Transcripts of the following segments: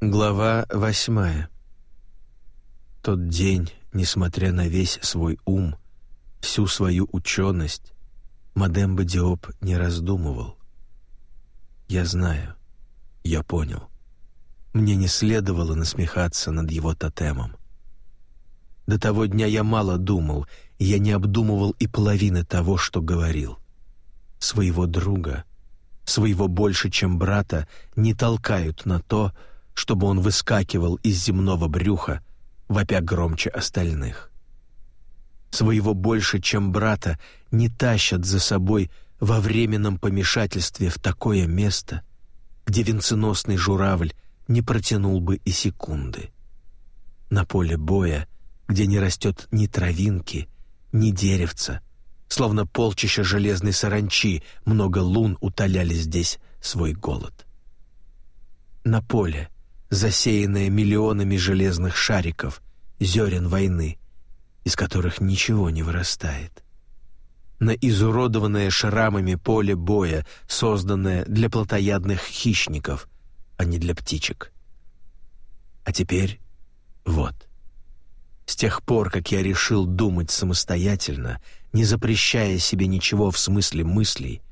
Глава восьмая. Тот день, несмотря на весь свой ум, всю свою ученость, Мадемба Диоп не раздумывал. Я знаю, я понял. Мне не следовало насмехаться над его тотемом. До того дня я мало думал, я не обдумывал и половины того, что говорил. Своего друга, своего больше, чем брата, не толкают на то, чтобы он выскакивал из земного брюха, вопя громче остальных. Своего больше, чем брата, не тащат за собой во временном помешательстве в такое место, где венценосный журавль не протянул бы и секунды. На поле боя, где не растет ни травинки, ни деревца, словно полчища железной саранчи, много лун утоляли здесь свой голод. На поле, засеянная миллионами железных шариков, зерен войны, из которых ничего не вырастает. На изуродованное шрамами поле боя, созданное для плотоядных хищников, а не для птичек. А теперь вот. С тех пор, как я решил думать самостоятельно, не запрещая себе ничего в смысле мыслей,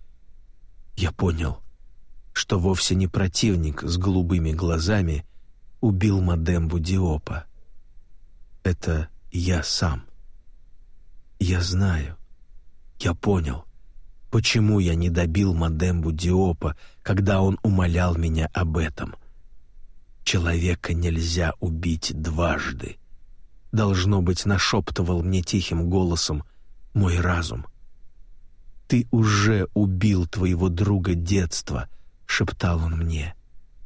я понял, что вовсе не противник с голубыми глазами убил Мадембу Диопа. Это я сам. Я знаю. Я понял, почему я не добил Мадембу Диопа, когда он умолял меня об этом. Человека нельзя убить дважды. Должно быть, нашептывал мне тихим голосом мой разум. Ты уже убил твоего друга детства, — шептал он мне,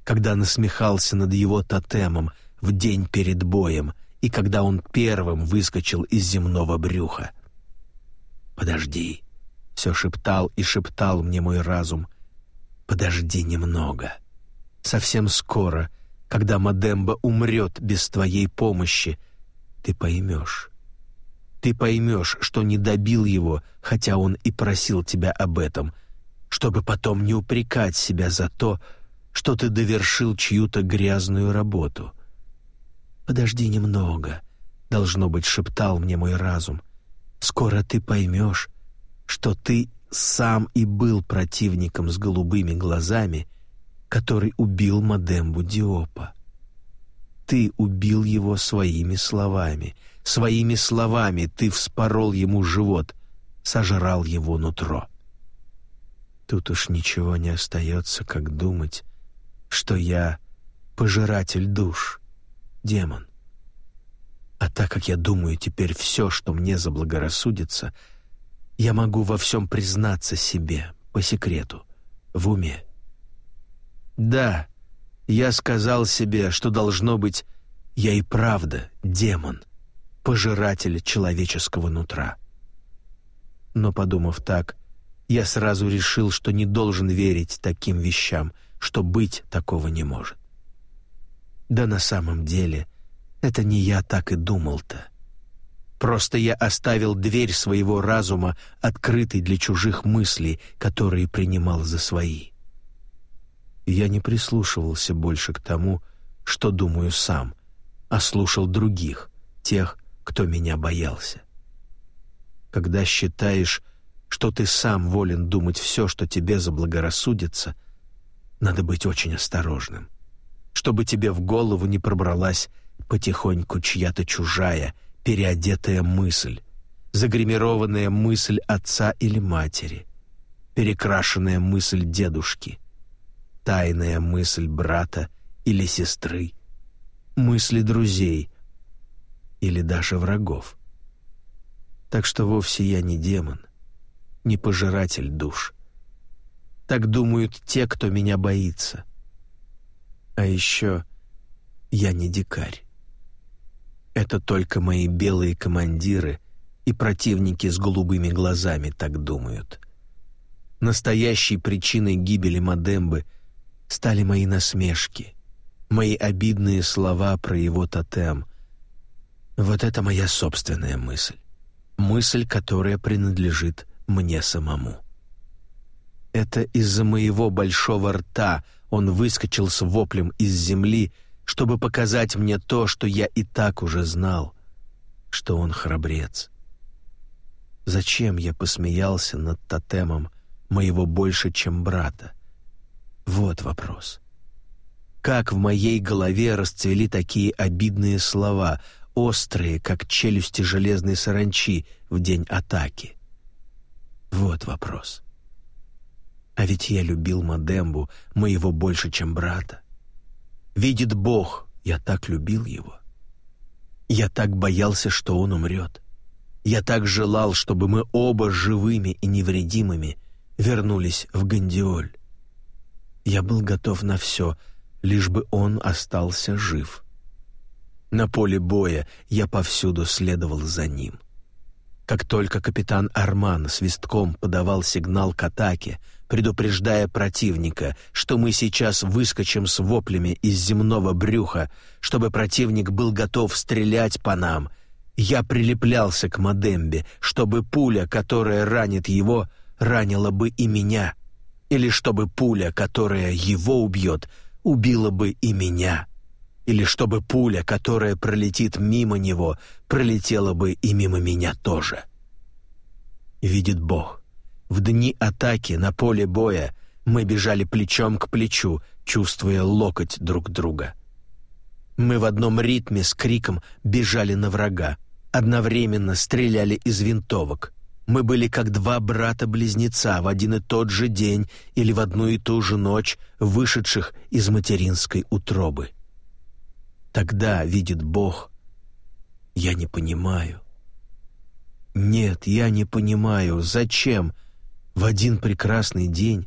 когда насмехался над его тотемом в день перед боем и когда он первым выскочил из земного брюха. «Подожди», — все шептал и шептал мне мой разум, — «подожди немного. Совсем скоро, когда Мадемба умрет без твоей помощи, ты поймешь». Ты поймешь, что не добил его, хотя он и просил тебя об этом — чтобы потом не упрекать себя за то, что ты довершил чью-то грязную работу. «Подожди немного», — должно быть, шептал мне мой разум. «Скоро ты поймешь, что ты сам и был противником с голубыми глазами, который убил Мадембу Диопа. Ты убил его своими словами. Своими словами ты вспорол ему живот, сожрал его нутро. Тут уж ничего не остается, как думать, что я пожиратель душ, демон. А так как я думаю теперь все, что мне заблагорассудится, я могу во всем признаться себе, по секрету, в уме. Да, я сказал себе, что должно быть, я и правда демон, пожиратель человеческого нутра. Но, подумав так, я сразу решил, что не должен верить таким вещам, что быть такого не может. Да на самом деле, это не я так и думал-то. Просто я оставил дверь своего разума открытой для чужих мыслей, которые принимал за свои. Я не прислушивался больше к тому, что думаю сам, а слушал других, тех, кто меня боялся. Когда считаешь, что ты сам волен думать все, что тебе заблагорассудится, надо быть очень осторожным, чтобы тебе в голову не пробралась потихоньку чья-то чужая, переодетая мысль, загримированная мысль отца или матери, перекрашенная мысль дедушки, тайная мысль брата или сестры, мысли друзей или даже врагов. Так что вовсе я не демон, не пожиратель душ. Так думают те, кто меня боится. А еще я не дикарь. Это только мои белые командиры и противники с голубыми глазами так думают. Настоящей причиной гибели Мадембы стали мои насмешки, мои обидные слова про его тотем. Вот это моя собственная мысль. Мысль, которая принадлежит мне самому. Это из-за моего большого рта он выскочил с воплем из земли, чтобы показать мне то, что я и так уже знал, что он храбрец. Зачем я посмеялся над тотемом моего больше, чем брата? Вот вопрос. Как в моей голове расцвели такие обидные слова, острые, как челюсти железной саранчи в день атаки? Вот вопрос. А ведь я любил Мадембу, моего больше, чем брата. Видит Бог, я так любил его. Я так боялся, что он умрет. Я так желал, чтобы мы оба живыми и невредимыми вернулись в Гандиоль. Я был готов на все, лишь бы он остался жив. На поле боя я повсюду следовал за ним. Как только капитан Арман свистком подавал сигнал к атаке, предупреждая противника, что мы сейчас выскочим с воплями из земного брюха, чтобы противник был готов стрелять по нам, я прилеплялся к Мадембе, чтобы пуля, которая ранит его, ранила бы и меня, или чтобы пуля, которая его убьет, убила бы и меня, или чтобы пуля, которая пролетит мимо него, пролетела бы и мимо меня тоже. Видит Бог, в дни атаки на поле боя мы бежали плечом к плечу, чувствуя локоть друг друга. Мы в одном ритме с криком бежали на врага, одновременно стреляли из винтовок. Мы были как два брата-близнеца в один и тот же день или в одну и ту же ночь, вышедших из материнской утробы. Тогда, видит Бог, я не понимаю. Нет, я не понимаю, зачем в один прекрасный день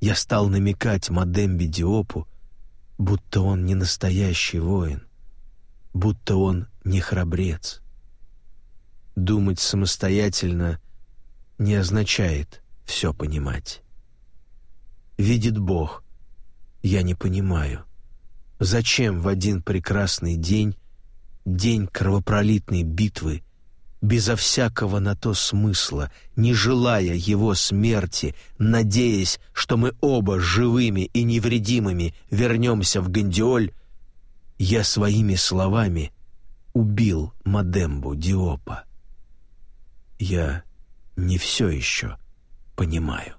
я стал намекать Мадембе Диопу, будто он не настоящий воин, будто он не храбрец. Думать самостоятельно не означает все понимать. Видит Бог, я не понимаю, зачем в один прекрасный день, день кровопролитной битвы, безо всякого на то смысла, не желая его смерти, надеясь, что мы оба живыми и невредимыми вернемся в Гандиоль, я своими словами убил Мадембу Диопа. Я не все еще понимаю.